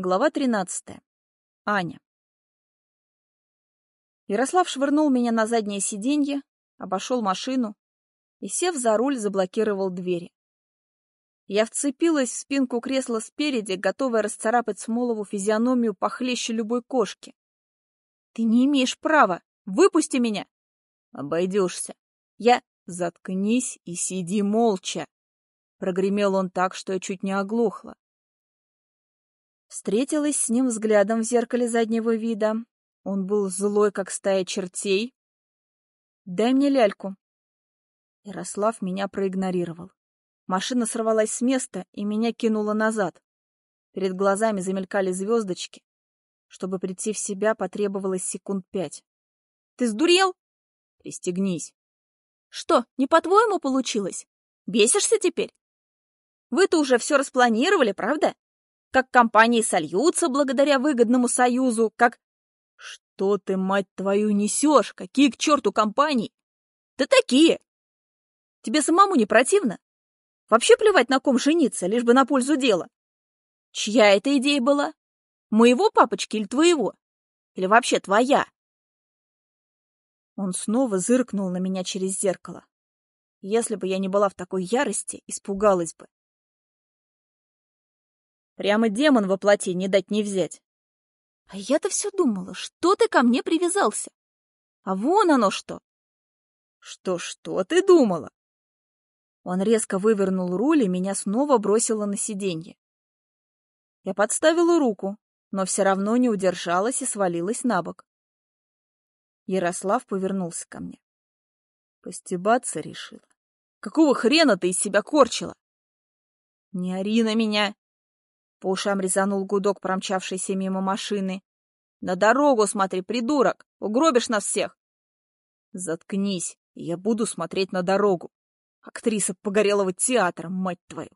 Глава 13. Аня. Ярослав швырнул меня на заднее сиденье, обошел машину и, сев за руль, заблокировал двери. Я вцепилась в спинку кресла спереди, готовая расцарапать Смолову физиономию похлеще любой кошки. «Ты не имеешь права! Выпусти меня!» «Обойдешься. Я...» «Заткнись и сиди молча!» Прогремел он так, что я чуть не оглохла. Встретилась с ним взглядом в зеркале заднего вида. Он был злой, как стая чертей. «Дай мне ляльку». Ярослав меня проигнорировал. Машина сорвалась с места и меня кинула назад. Перед глазами замелькали звездочки. Чтобы прийти в себя, потребовалось секунд пять. «Ты сдурел?» «Пристегнись». «Что, не по-твоему получилось? Бесишься теперь?» «Вы-то уже все распланировали, правда?» Как компании сольются благодаря выгодному союзу, как... Что ты, мать твою, несешь? Какие к черту компании? Да такие! Тебе самому не противно? Вообще плевать, на ком жениться, лишь бы на пользу дела. Чья это идея была? Моего папочки или твоего? Или вообще твоя? Он снова зыркнул на меня через зеркало. Если бы я не была в такой ярости, испугалась бы. Прямо демон во плоти не дать не взять. А я-то все думала, что ты ко мне привязался? А вон оно что! Что-что ты думала? Он резко вывернул руль и меня снова бросило на сиденье. Я подставила руку, но все равно не удержалась и свалилась на бок. Ярослав повернулся ко мне. Постебаться решила. Какого хрена ты из себя корчила? Не ори на меня, по ушам резанул гудок промчавшейся мимо машины. «На дорогу смотри, придурок! Угробишь нас всех!» «Заткнись, я буду смотреть на дорогу! Актриса погорелого театра, мать твою!»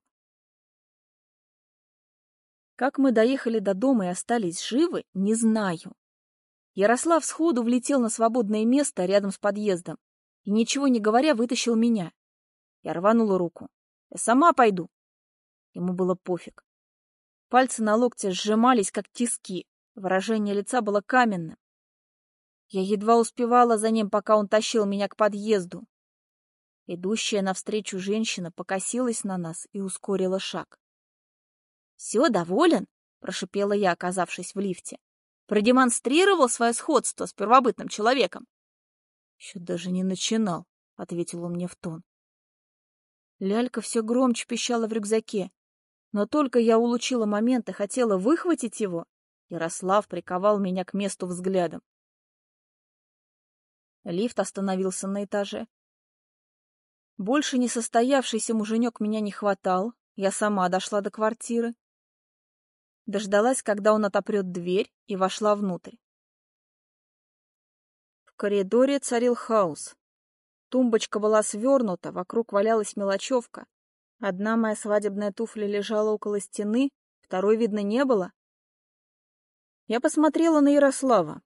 Как мы доехали до дома и остались живы, не знаю. Ярослав сходу влетел на свободное место рядом с подъездом и, ничего не говоря, вытащил меня. Я рванула руку. «Я сама пойду!» Ему было пофиг. Пальцы на локте сжимались, как тиски. Выражение лица было каменным. Я едва успевала за ним, пока он тащил меня к подъезду. Идущая навстречу женщина покосилась на нас и ускорила шаг. — Все, доволен? — прошипела я, оказавшись в лифте. — Продемонстрировал свое сходство с первобытным человеком. — Еще даже не начинал, — ответил он мне в тон. Лялька все громче пищала в рюкзаке. Но только я улучила момент и хотела выхватить его, Ярослав приковал меня к месту взглядом. Лифт остановился на этаже. Больше несостоявшийся муженек меня не хватал, я сама дошла до квартиры. Дождалась, когда он отопрет дверь, и вошла внутрь. В коридоре царил хаос. Тумбочка была свернута, вокруг валялась мелочевка, Одна моя свадебная туфля лежала около стены, второй, видно, не было. Я посмотрела на Ярослава.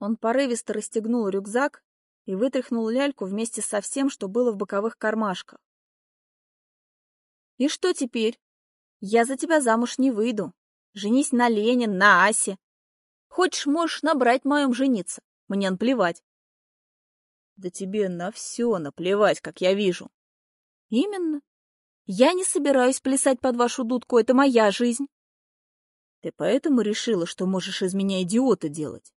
Он порывисто расстегнул рюкзак и вытряхнул ляльку вместе со всем, что было в боковых кармашках. «И что теперь? Я за тебя замуж не выйду. Женись на Лене, на Асе. Хочешь, можешь набрать моем жениться. Мне наплевать». «Да тебе на все наплевать, как я вижу», Именно. Я не собираюсь плясать под вашу дудку, это моя жизнь. Ты поэтому решила, что можешь из меня идиота делать?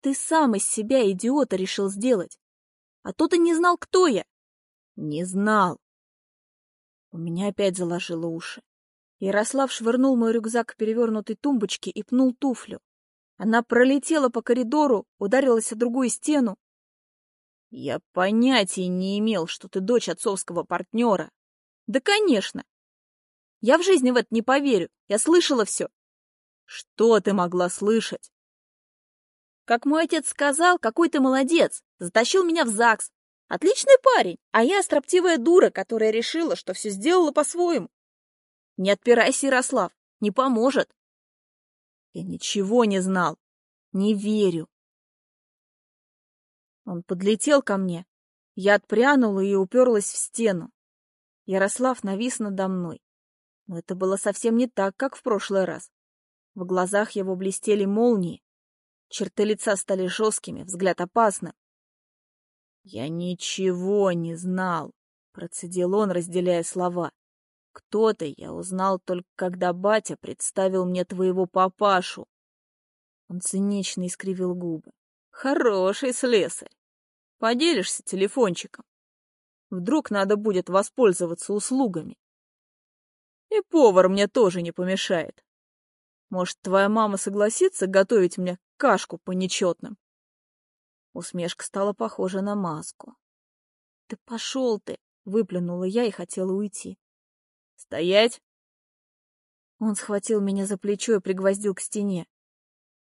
Ты сам из себя идиота решил сделать. А то ты не знал, кто я. Не знал. У меня опять заложило уши. Ярослав швырнул мой рюкзак к перевернутой тумбочке и пнул туфлю. Она пролетела по коридору, ударилась о другую стену, я понятия не имел, что ты дочь отцовского партнера. Да, конечно. Я в жизни в это не поверю. Я слышала все. Что ты могла слышать? Как мой отец сказал, какой ты молодец. Затащил меня в ЗАГС. Отличный парень, а я строптивая дура, которая решила, что все сделала по-своему. Не отпирайся, Ярослав, не поможет. Я ничего не знал. Не верю. Он подлетел ко мне. Я отпрянула и уперлась в стену. Ярослав навис надо мной. Но это было совсем не так, как в прошлый раз. В глазах его блестели молнии. Черты лица стали жесткими, взгляд опасным. «Я ничего не знал», — процедил он, разделяя слова. «Кто ты, я узнал только когда батя представил мне твоего папашу». Он цинично искривил губы. «Хороший слесарь. Поделишься телефончиком. Вдруг надо будет воспользоваться услугами. И повар мне тоже не помешает. Может, твоя мама согласится готовить мне кашку по нечетным? Усмешка стала похожа на маску. — Ты пошел ты! — выплюнула я и хотела уйти. — Стоять! Он схватил меня за плечо и пригвоздил к стене.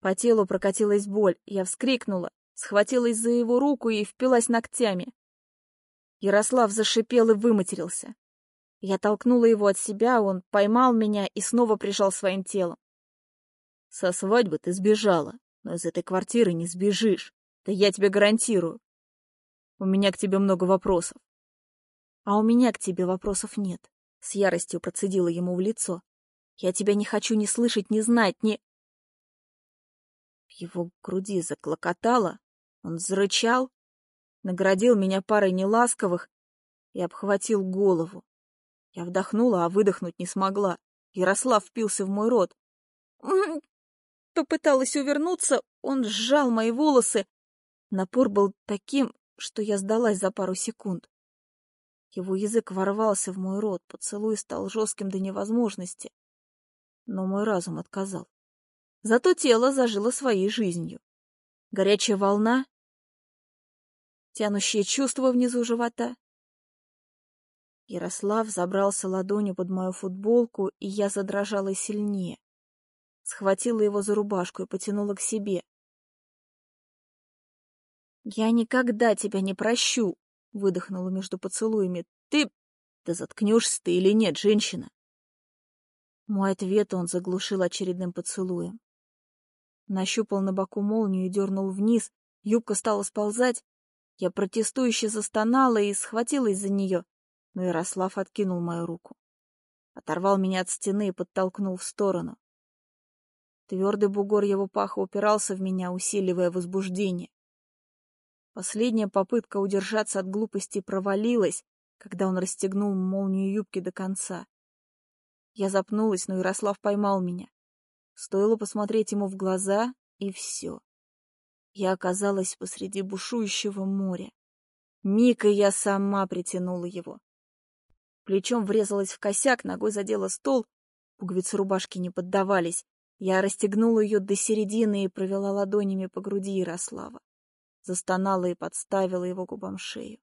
По телу прокатилась боль, я вскрикнула, схватилась за его руку и впилась ногтями. Ярослав зашипел и выматерился. Я толкнула его от себя, он поймал меня и снова прижал своим телом. Со свадьбы ты сбежала, но из этой квартиры не сбежишь. Да я тебе гарантирую. У меня к тебе много вопросов. А у меня к тебе вопросов нет. С яростью процедила ему в лицо. Я тебя не хочу ни слышать, ни знать, ни... В его груди заклокотало, он зарычал, наградил меня парой неласковых и обхватил голову. Я вдохнула, а выдохнуть не смогла. Ярослав впился в мой рот. Попыталась увернуться, он сжал мои волосы. Напор был таким, что я сдалась за пару секунд. Его язык ворвался в мой рот, поцелуй стал жестким до невозможности. Но мой разум отказал. Зато тело зажило своей жизнью. Горячая волна, тянущее чувство внизу живота, Ярослав забрался ладонью под мою футболку, и я задрожала сильнее. Схватила его за рубашку и потянула к себе. «Я никогда тебя не прощу!» — выдохнула между поцелуями. «Ты... Да заткнешься ты или нет, женщина?» Мой ответ он заглушил очередным поцелуем. Нащупал на боку молнию и дернул вниз, юбка стала сползать. Я протестующе застонала и схватилась за нее, но Ярослав откинул мою руку. Оторвал меня от стены и подтолкнул в сторону. Твердый бугор его паха упирался в меня, усиливая возбуждение. Последняя попытка удержаться от глупости провалилась, когда он расстегнул молнию юбки до конца. Я запнулась, но Ярослав поймал меня. Стоило посмотреть ему в глаза, и все. Я оказалась посреди бушующего моря. Миг, и я сама притянула его. Плечом врезалась в косяк, ногой задела стол. Пуговицы рубашки не поддавались. Я расстегнула ее до середины и провела ладонями по груди Ярослава. Застонала и подставила его губам шею.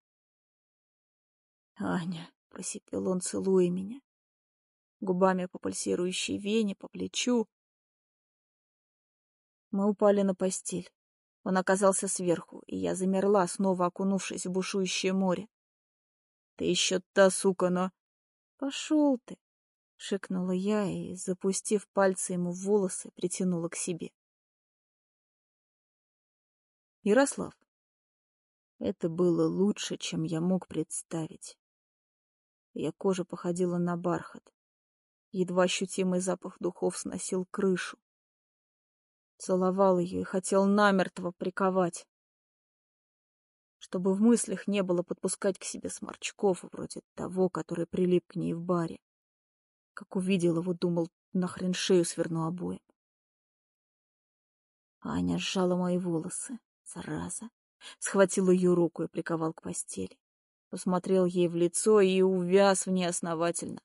«Аня», — просипел он, целуя меня. Губами по пульсирующей вене, по плечу. Мы упали на постель. Он оказался сверху, и я замерла, снова окунувшись в бушующее море. Ты еще та сука, но... Пошел ты, шикнула я и, запустив пальцы ему в волосы, притянула к себе. Ярослав, это было лучше, чем я мог представить. Я кожа походила на бархат. Едва ощутимый запах духов сносил крышу. Целовал ее и хотел намертво приковать чтобы в мыслях не было подпускать к себе сморчков, вроде того, который прилип к ней в баре. Как увидел его, думал, нахрен шею сверну обоим. Аня сжала мои волосы, зараза. Схватил ее руку и приковал к постели. Посмотрел ей в лицо и увяз в ней основательно.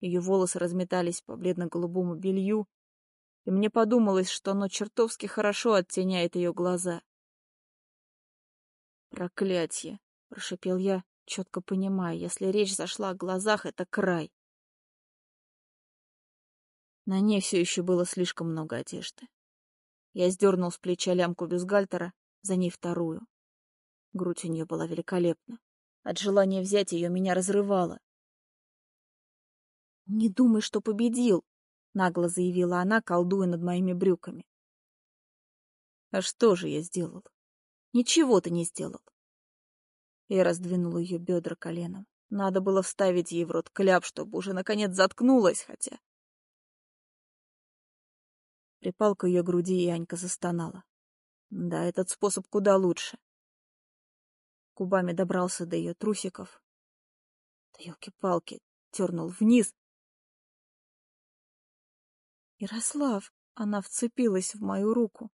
Ее волосы разметались по бледно-голубому белью, и мне подумалось, что оно чертовски хорошо оттеняет ее глаза. «Проклятье!» — прошепел я, четко понимая, если речь зашла о глазах, это край. На ней все еще было слишком много одежды. Я сдернул с плеча лямку бюстгальтера, за ней вторую. Грудь у нее была великолепна. От желания взять ее меня разрывало. «Не думай, что победил!» — нагло заявила она, колдуя над моими брюками. «А что же я сделал?» Ничего ты не сделал. Я раздвинул ее бедра коленом. Надо было вставить ей в рот кляп, чтобы уже наконец заткнулась, хотя... Припал к ее груди, и Анька застонала. Да, этот способ куда лучше. Кубами добрался до ее трусиков. Да елки-палки, тернул вниз. Ярослав, она вцепилась в мою руку.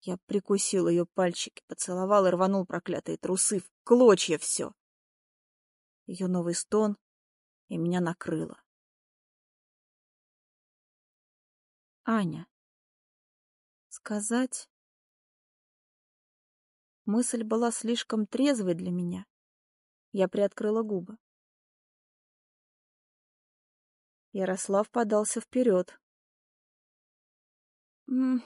Я прикусил ее пальчики, поцеловал и рванул проклятые трусы, в клочья все. Ее новый стон, и меня накрыло. Аня. Сказать? Мысль была слишком трезвой для меня. Я приоткрыла губы. Ярослав подался вперед. М -м.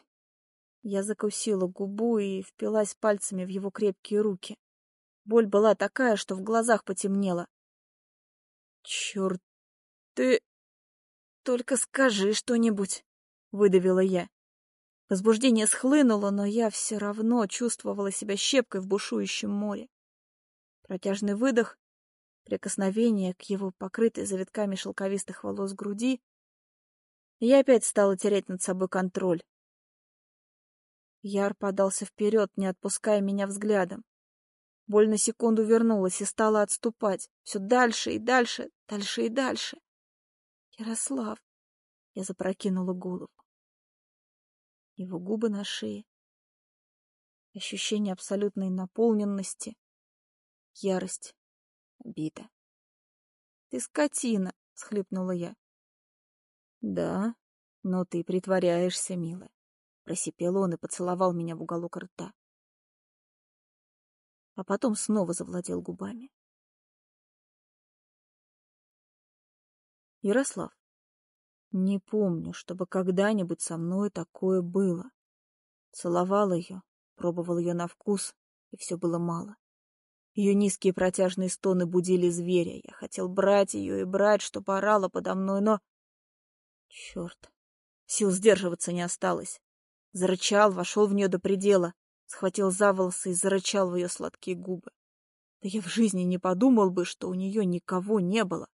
Я закусила губу и впилась пальцами в его крепкие руки. Боль была такая, что в глазах потемнело. Черт, ты... Только скажи что-нибудь, — выдавила я. Возбуждение схлынуло, но я все равно чувствовала себя щепкой в бушующем море. Протяжный выдох, прикосновение к его покрытой завитками шелковистых волос груди, я опять стала терять над собой контроль. Яр подался вперед, не отпуская меня взглядом. Боль на секунду вернулась и стала отступать. Все дальше и дальше, дальше и дальше. Ярослав. Я запрокинула голову. Его губы на шее. Ощущение абсолютной наполненности. Ярость. Обида. «Ты скотина!» — схлипнула я. «Да, но ты притворяешься, милая», — просипел он и поцеловал меня в уголок рта а потом снова завладел губами. Ярослав, не помню, чтобы когда-нибудь со мной такое было. Целовал ее, пробовал ее на вкус, и все было мало. Ее низкие протяжные стоны будили зверя. Я хотел брать ее и брать, чтобы орала подо мной, но... Черт, сил сдерживаться не осталось. Зарычал, вошел в нее до предела схватил за волосы и зарычал в ее сладкие губы. Да я в жизни не подумал бы, что у нее никого не было.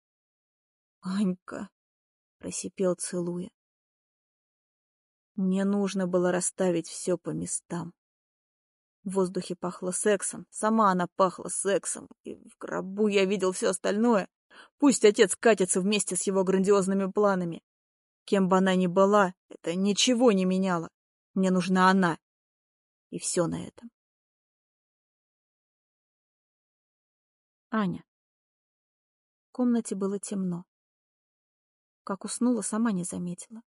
«Анька!» — просипел, целуя. Мне нужно было расставить все по местам. В воздухе пахло сексом, сама она пахла сексом, и в гробу я видел все остальное. Пусть отец катится вместе с его грандиозными планами. Кем бы она ни была, это ничего не меняло. Мне нужна она, и все на этом. Аня. В комнате было темно. Как уснула, сама не заметила.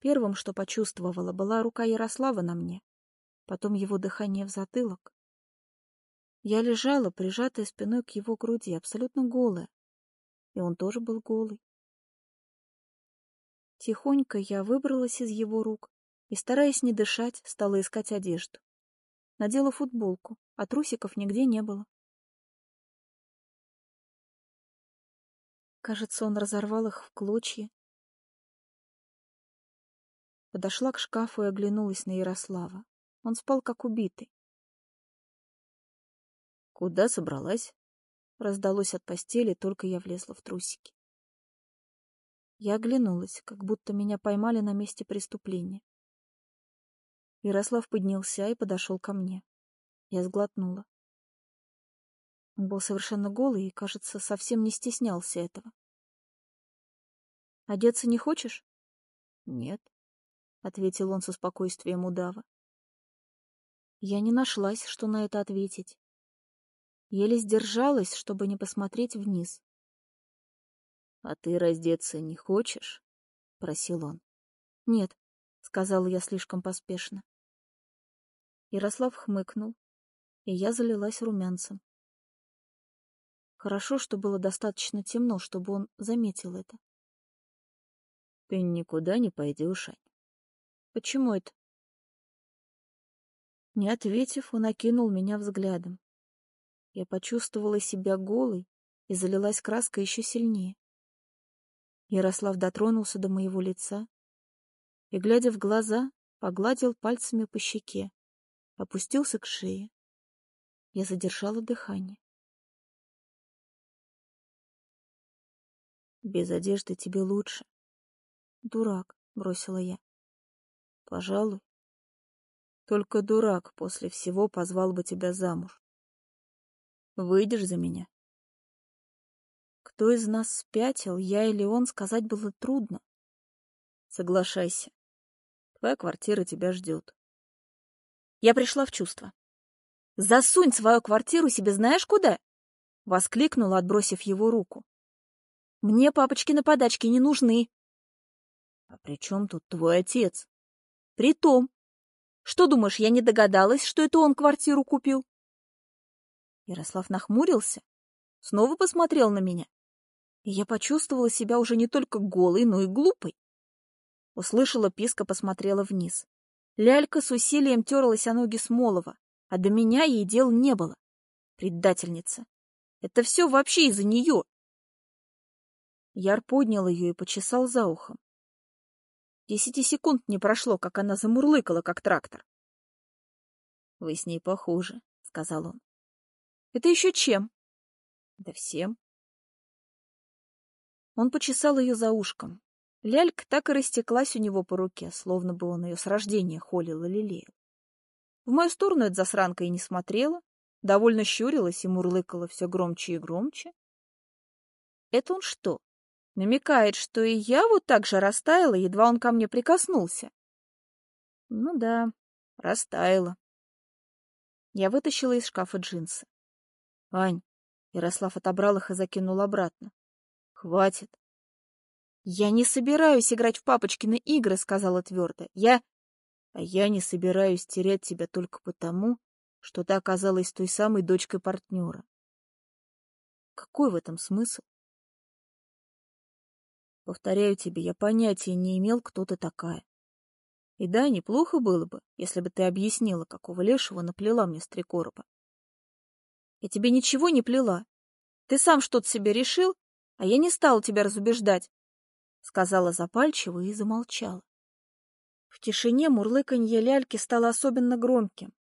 Первым, что почувствовала, была рука Ярослава на мне, потом его дыхание в затылок. Я лежала, прижатая спиной к его груди, абсолютно голая, и он тоже был голый. Тихонько я выбралась из его рук и, стараясь не дышать, стала искать одежду. Надела футболку, а трусиков нигде не было. Кажется, он разорвал их в клочья. Подошла к шкафу и оглянулась на Ярослава. Он спал как убитый. «Куда собралась?» Раздалось от постели, только я влезла в трусики. Я оглянулась, как будто меня поймали на месте преступления. Ярослав поднялся и подошел ко мне. Я сглотнула. Он был совершенно голый и, кажется, совсем не стеснялся этого. «Одеться не хочешь?» «Нет», — ответил он со спокойствием удава. Я не нашлась, что на это ответить. Еле сдержалась, чтобы не посмотреть вниз. «А ты раздеться не хочешь?» — просил он. «Нет», — сказала я слишком поспешно. Ярослав хмыкнул, и я залилась румянцем. Хорошо, что было достаточно темно, чтобы он заметил это. — Ты никуда не пойдешь, Ань. — Почему это? Не ответив, он окинул меня взглядом. Я почувствовала себя голой и залилась краской еще сильнее. Ярослав дотронулся до моего лица и, глядя в глаза, погладил пальцами по щеке опустился к шее. Я задержала дыхание. Без одежды тебе лучше. Дурак, бросила я. Пожалуй. Только дурак после всего позвал бы тебя замуж. Выйдешь за меня? Кто из нас спятил, я или он, сказать было трудно. Соглашайся. Твоя квартира тебя ждет. Я пришла в чувство. «Засунь свою квартиру себе знаешь куда?» — воскликнула, отбросив его руку. «Мне папочкины подачки не нужны». «А при чем тут твой отец?» «Притом. Что думаешь, я не догадалась, что это он квартиру купил?» Ярослав нахмурился, снова посмотрел на меня, и я почувствовала себя уже не только голой, но и глупой. Услышала писка, посмотрела вниз. Лялька с усилием терлась о ноги Смолова, а до меня ей дел не было. Предательница. Это все вообще из-за нее. Яр поднял ее и почесал за ухом. Десяти секунд не прошло, как она замурлыкала, как трактор. — Вы с ней похожи, — сказал он. — Это еще чем? — Да всем. Он почесал ее за ушком. Лялька так и растеклась у него по руке, словно бы он ее с рождения холил и лелеял. В мою сторону эта засранка и не смотрела, довольно щурилась и мурлыкала все громче и громче. Это он что, намекает, что и я вот так же растаяла, едва он ко мне прикоснулся? Ну да, растаяла. Я вытащила из шкафа джинсы. Ань, Ярослав отобрал их и закинул обратно. Хватит. «Я не собираюсь играть в папочкины игры», — сказала твердо. «Я...» «А я не собираюсь терять тебя только потому, что ты оказалась той самой дочкой партнера». Какой в этом смысл? Повторяю тебе, я понятия не имел, кто ты такая. И да, неплохо было бы, если бы ты объяснила, какого лешего наплела мне с три короба. Я тебе ничего не плела. Ты сам что-то себе решил, а я не стала тебя разубеждать. — сказала запальчиво и замолчала. В тишине мурлыканье ляльки стало особенно громким.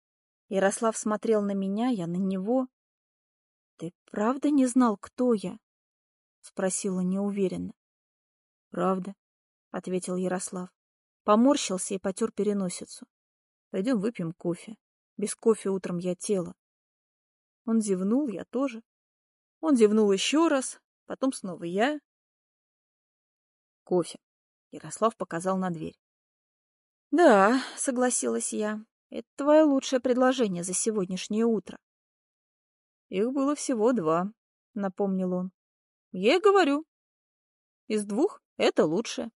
Ярослав смотрел на меня, я на него. — Ты правда не знал, кто я? — спросила неуверенно. — Правда, — ответил Ярослав. Поморщился и потер переносицу. — Пойдем выпьем кофе. Без кофе утром я тело. Он зевнул, я тоже. Он зевнул еще раз, потом снова я, кофе. Ярослав показал на дверь. «Да», — согласилась я, — «это твое лучшее предложение за сегодняшнее утро». «Их было всего два», — напомнил он. «Я и говорю. Из двух это лучшее».